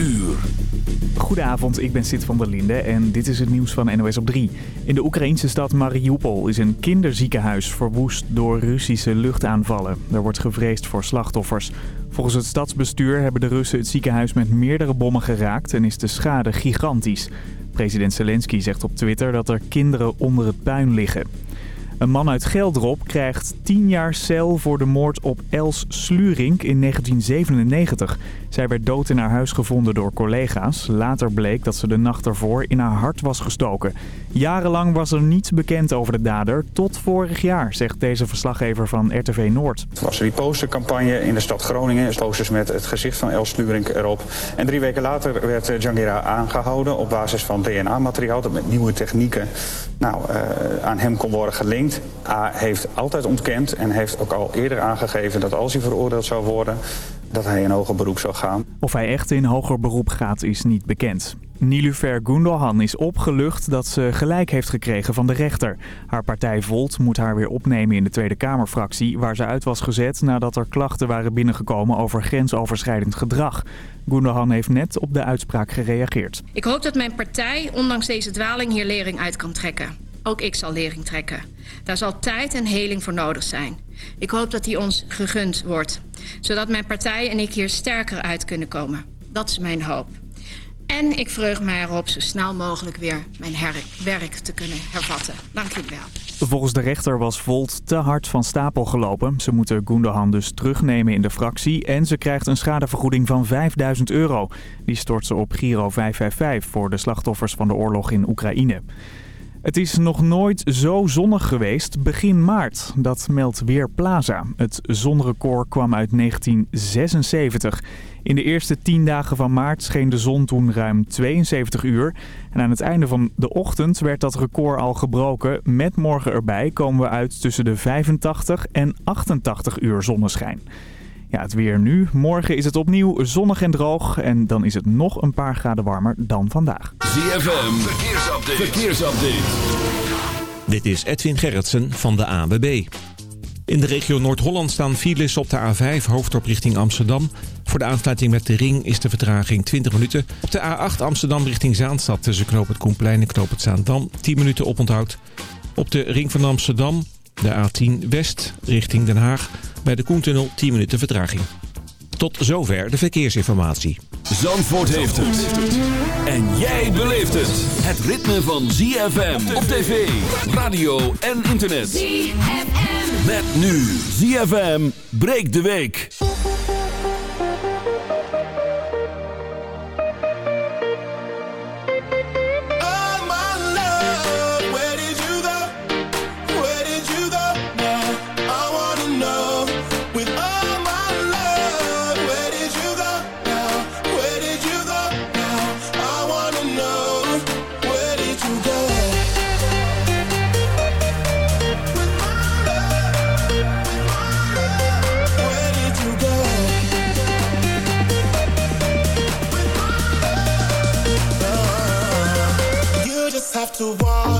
uur. Goedenavond, ik ben Sid van der Linde en dit is het nieuws van NOS op 3. In de Oekraïnse stad Mariupol is een kinderziekenhuis verwoest door Russische luchtaanvallen. Er wordt gevreesd voor slachtoffers. Volgens het stadsbestuur hebben de Russen het ziekenhuis met meerdere bommen geraakt en is de schade gigantisch. President Zelensky zegt op Twitter dat er kinderen onder het puin liggen. Een man uit Geldrop krijgt 10 jaar cel voor de moord op Els Slurink in 1997. Zij werd dood in haar huis gevonden door collega's. Later bleek dat ze de nacht ervoor in haar hart was gestoken. Jarenlang was er niets bekend over de dader, tot vorig jaar, zegt deze verslaggever van RTV Noord. Het was die postercampagne in de stad Groningen. Posters met het gezicht van Els Slurink erop. En drie weken later werd Jangira aangehouden op basis van DNA-materiaal... dat met nieuwe technieken nou, uh, aan hem kon worden gelinkt. A heeft altijd ontkend en heeft ook al eerder aangegeven dat als hij veroordeeld zou worden, dat hij in hoger beroep zou gaan. Of hij echt in hoger beroep gaat is niet bekend. Nilufer Gundogan is opgelucht dat ze gelijk heeft gekregen van de rechter. Haar partij Volt moet haar weer opnemen in de Tweede Kamerfractie... waar ze uit was gezet nadat er klachten waren binnengekomen over grensoverschrijdend gedrag. Gundogan heeft net op de uitspraak gereageerd. Ik hoop dat mijn partij ondanks deze dwaling hier lering uit kan trekken. Ook ik zal lering trekken. Daar zal tijd en heling voor nodig zijn. Ik hoop dat die ons gegund wordt. Zodat mijn partij en ik hier sterker uit kunnen komen. Dat is mijn hoop. En ik verheug mij erop zo snel mogelijk weer mijn werk te kunnen hervatten. Dank jullie wel. Volgens de rechter was Volt te hard van stapel gelopen. Ze moeten Gundogan dus terugnemen in de fractie. En ze krijgt een schadevergoeding van 5000 euro. Die stort ze op Giro 555 voor de slachtoffers van de oorlog in Oekraïne. Het is nog nooit zo zonnig geweest begin maart. Dat meldt Weerplaza. Het zonrecord kwam uit 1976. In de eerste 10 dagen van maart scheen de zon toen ruim 72 uur. En aan het einde van de ochtend werd dat record al gebroken. Met morgen erbij komen we uit tussen de 85 en 88 uur zonneschijn. Ja, het weer nu. Morgen is het opnieuw zonnig en droog. En dan is het nog een paar graden warmer dan vandaag. ZFM, verkeersupdate. verkeersupdate. Dit is Edwin Gerritsen van de ABB. In de regio Noord-Holland staan files op de A5 hoofdop richting Amsterdam. Voor de aansluiting met de ring is de vertraging 20 minuten. Op de A8 Amsterdam richting Zaanstad tussen Knoop het Koenplein en Knoop het Zaandam 10 minuten oponthoud. Op de ring van Amsterdam de A10 West richting Den Haag bij de Koentunnel 10 minuten vertraging. Tot zover de verkeersinformatie. Zandvoort heeft het. En jij beleeft het. Het ritme van ZFM op tv, radio en internet. ZFM. Met nu ZFM breekt de week. To walk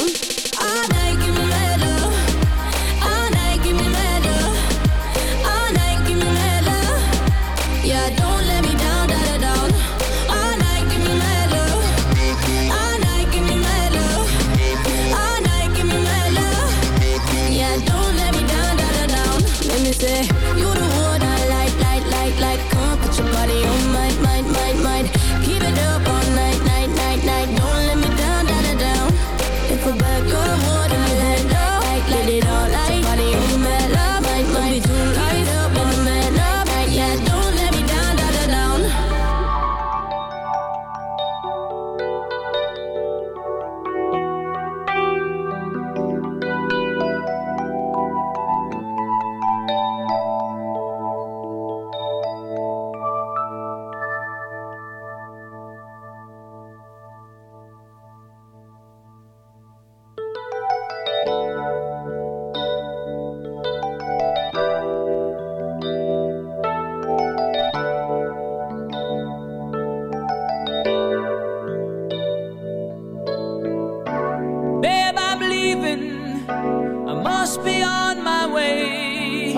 I must be on my way.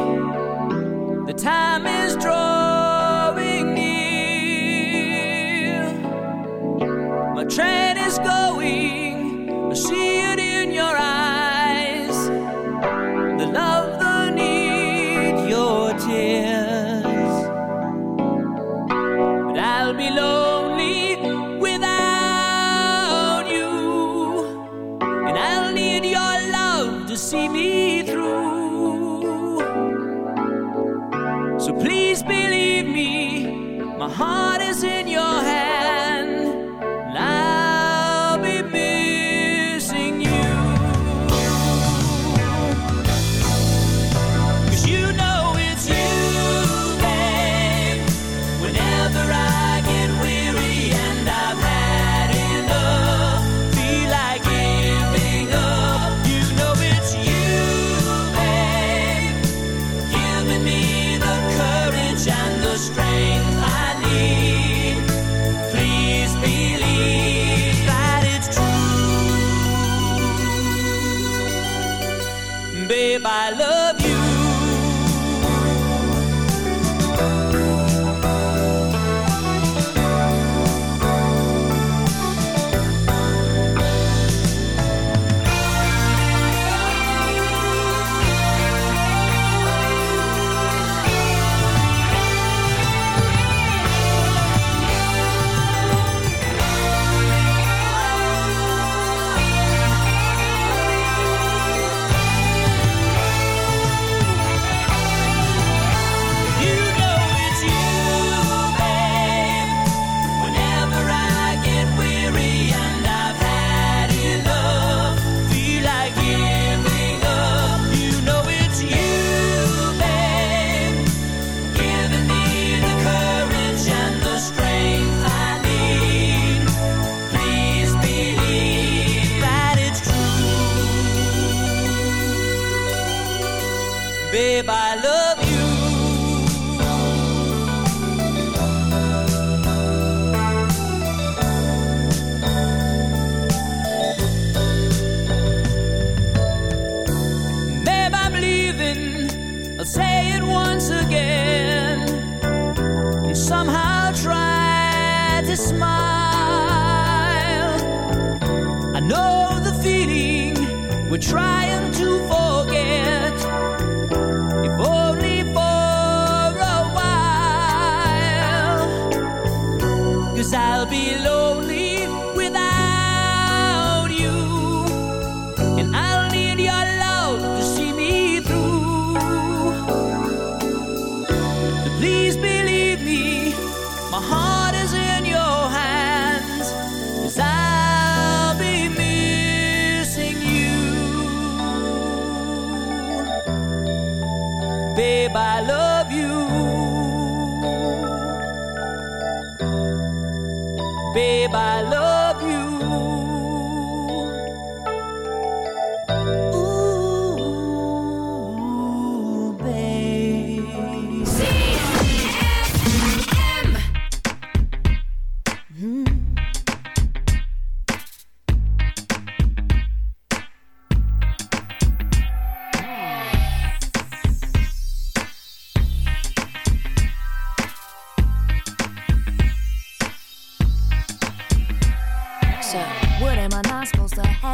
The time is drawing near. My train is going. She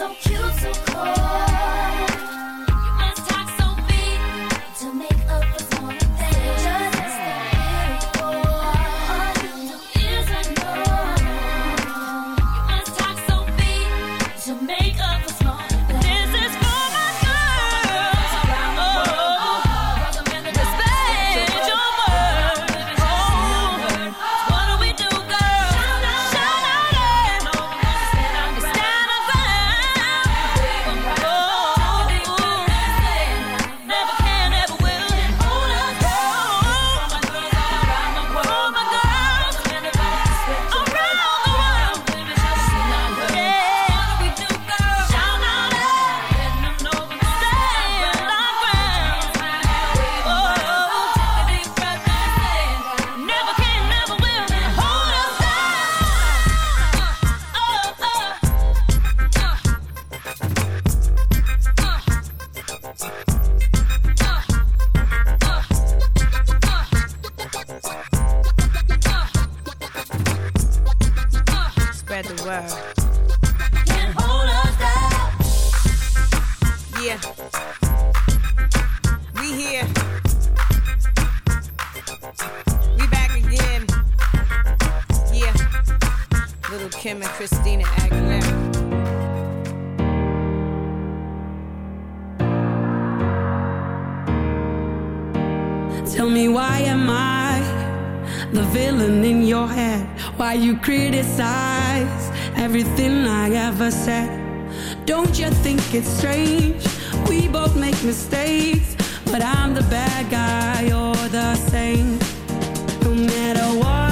so cute, so cool. why you criticize everything I ever said. Don't you think it's strange? We both make mistakes, but I'm the bad guy, you're the same. No matter what.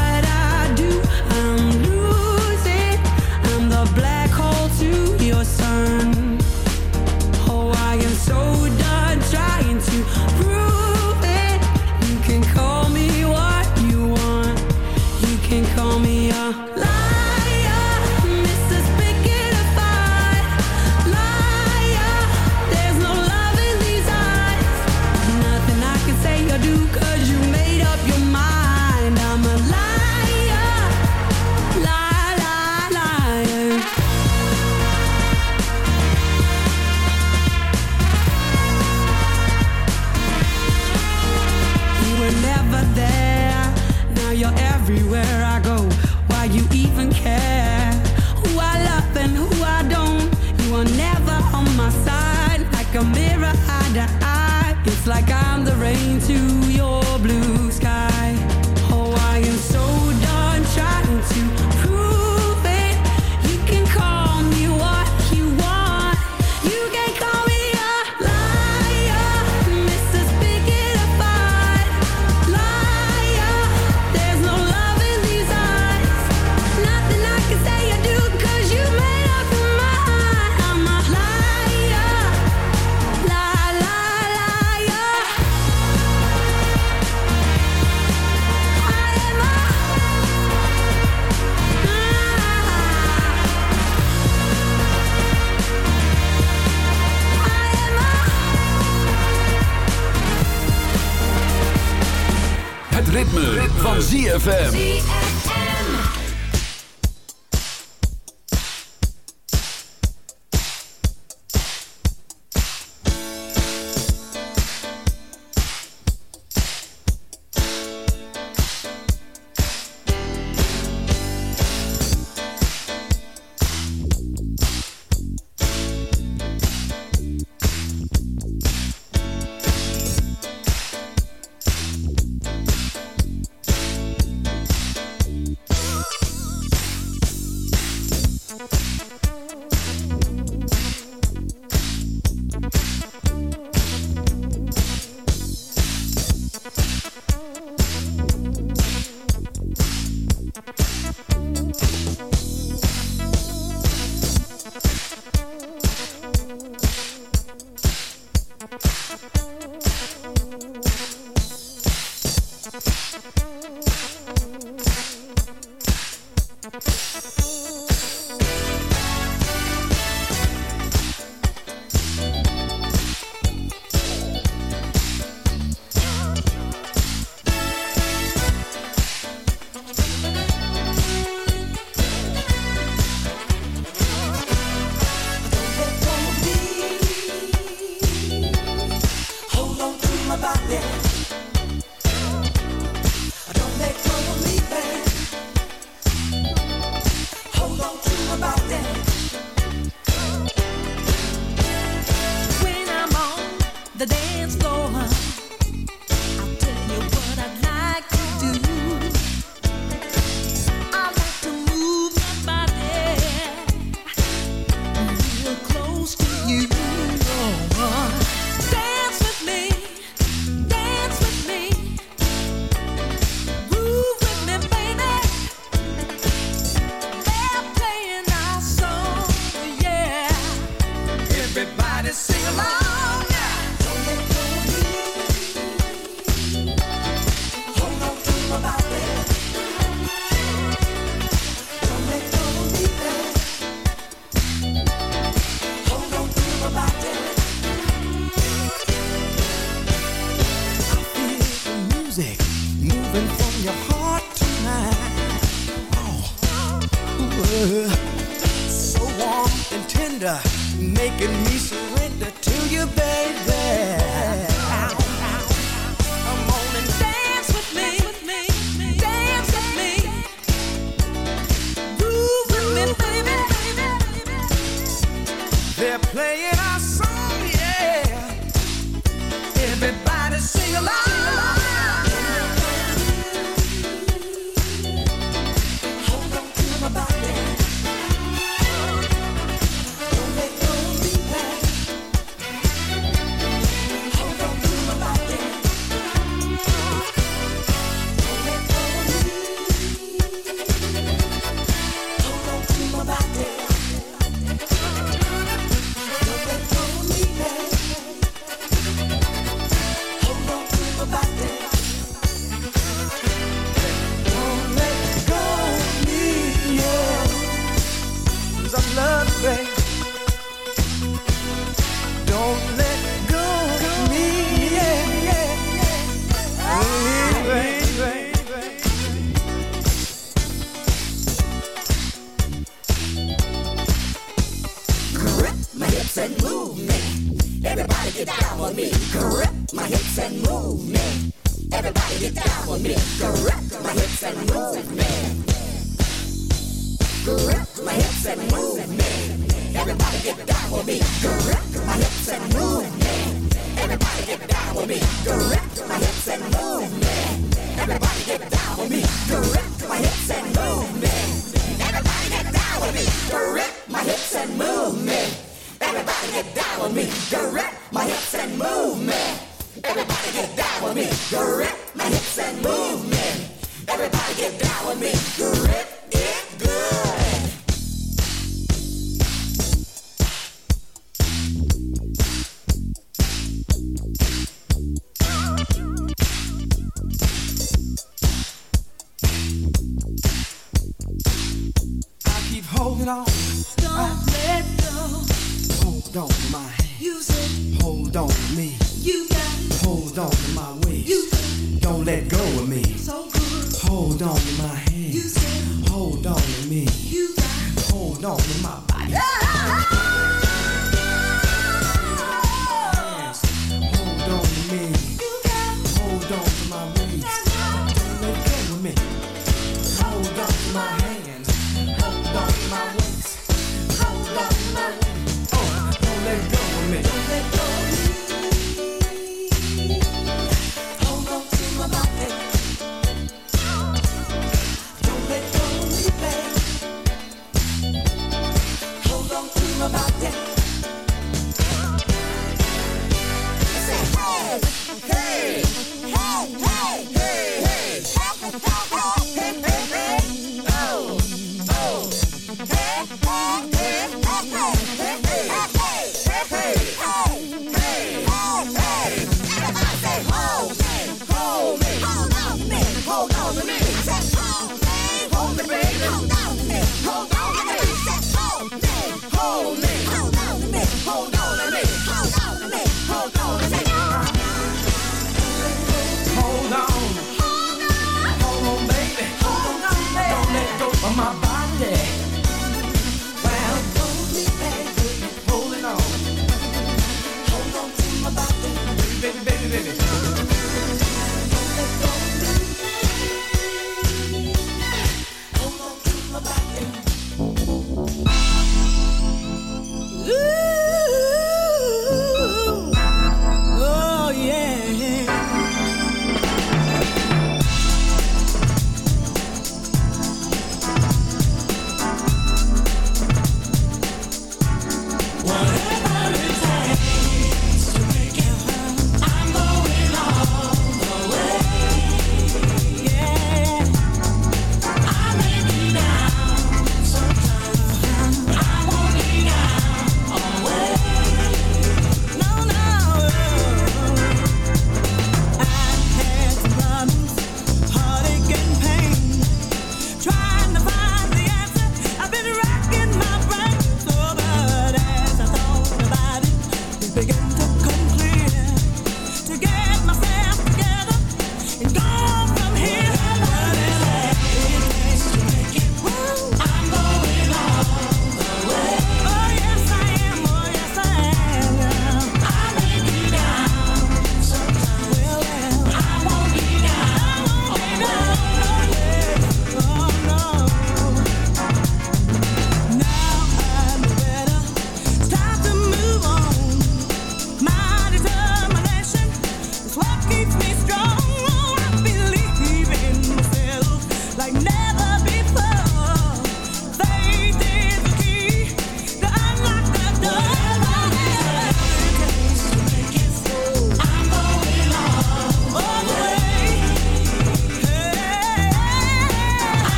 ZFM. Yeah.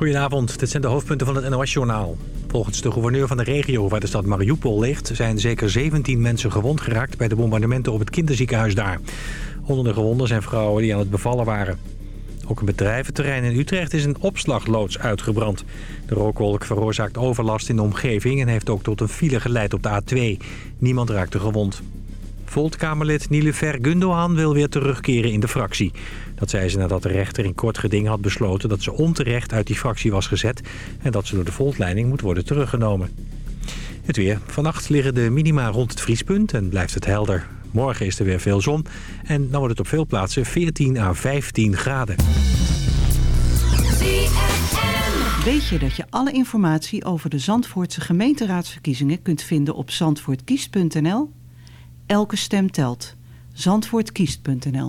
Goedenavond, dit zijn de hoofdpunten van het NOS-journaal. Volgens de gouverneur van de regio waar de stad Mariupol ligt... zijn zeker 17 mensen gewond geraakt bij de bombardementen op het kinderziekenhuis daar. Onder de gewonden zijn vrouwen die aan het bevallen waren. Ook een bedrijventerrein in Utrecht is een opslagloods uitgebrand. De rookwolk veroorzaakt overlast in de omgeving... en heeft ook tot een file geleid op de A2. Niemand raakte gewond. Volt-Kamerlid Nilufer Gundogan wil weer terugkeren in de fractie. Dat zei ze nadat de rechter in kort geding had besloten... dat ze onterecht uit die fractie was gezet... en dat ze door de Volt-leiding moet worden teruggenomen. Het weer. Vannacht liggen de minima rond het vriespunt en blijft het helder. Morgen is er weer veel zon en dan wordt het op veel plaatsen 14 à 15 graden. Weet je dat je alle informatie over de Zandvoortse gemeenteraadsverkiezingen kunt vinden op zandvoortkiest.nl? Elke stem telt. Zandvoortkiest.nl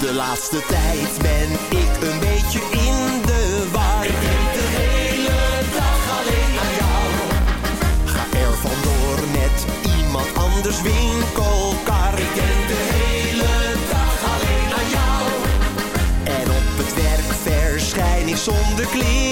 De laatste tijd ben ik een beetje in de war. Ik denk de hele dag alleen aan jou. Ga er vandoor met iemand anders winkelkar. de kleren.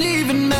even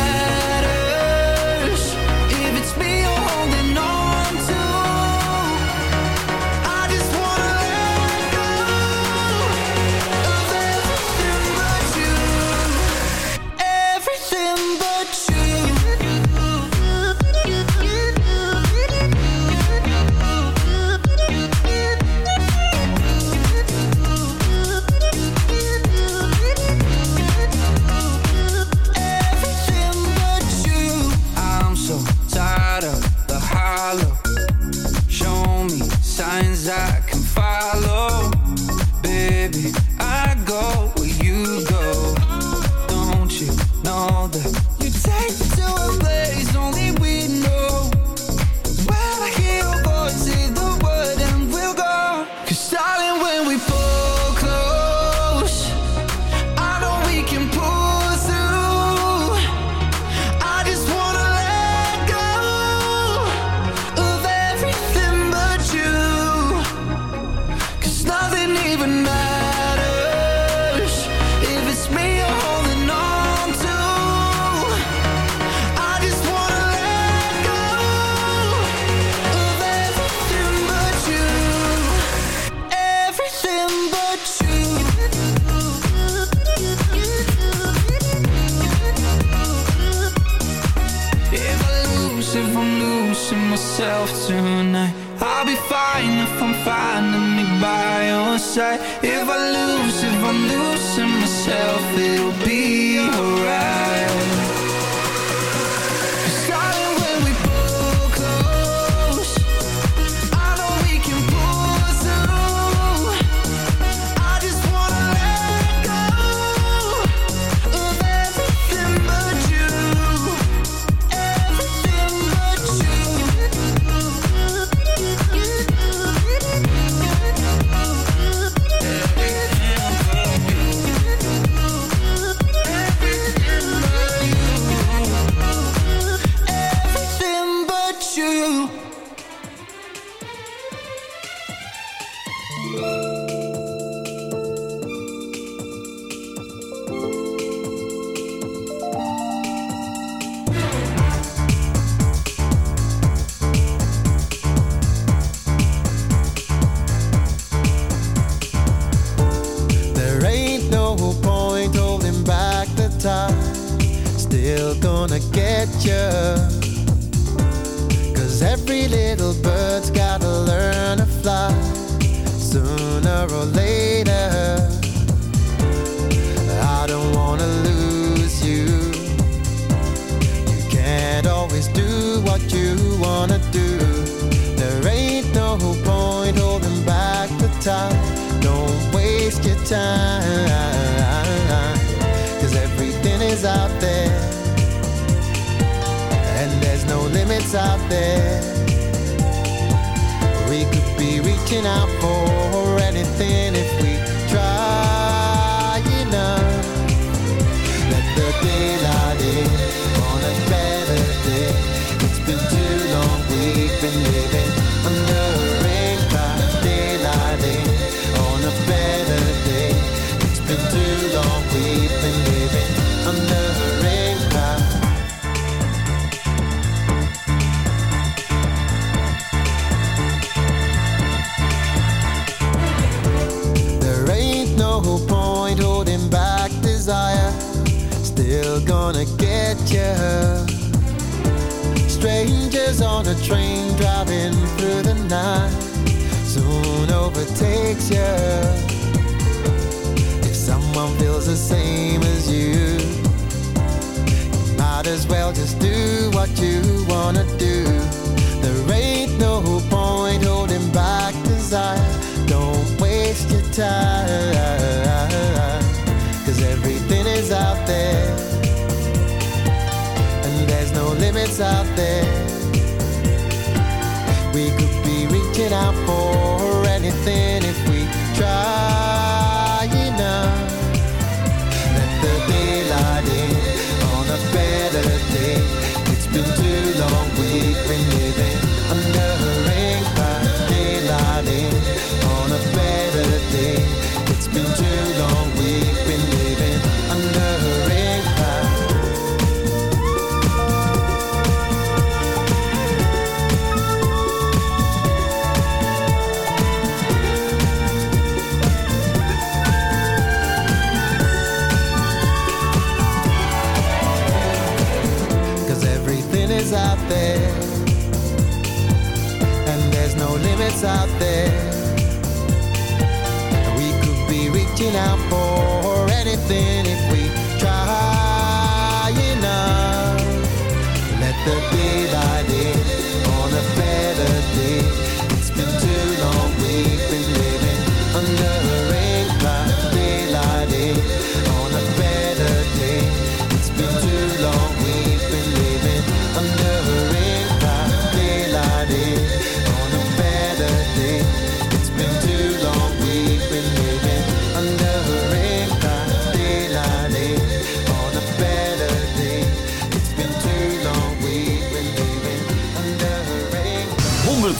the day by day.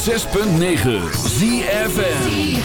106.9 ZFN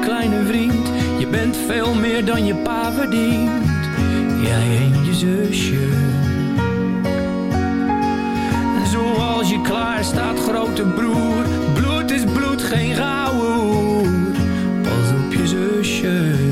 kleine vriend. Je bent veel meer dan je pa verdient. Jij en je zusje. En zoals je klaar staat, grote broer. Bloed is bloed, geen gouden. Pas op je zusje.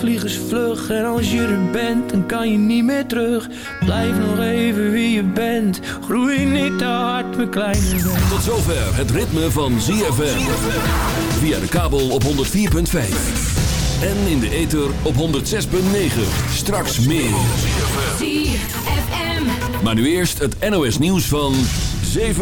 Vliegen is vlug en als je er bent, dan kan je niet meer terug. Blijf nog even wie je bent, groei niet te hard, mijn kleine. Tot zover het ritme van ZFM. Via de kabel op 104.5. En in de ether op 106.9. Straks meer. ZFM. Maar nu eerst het NOS nieuws van 7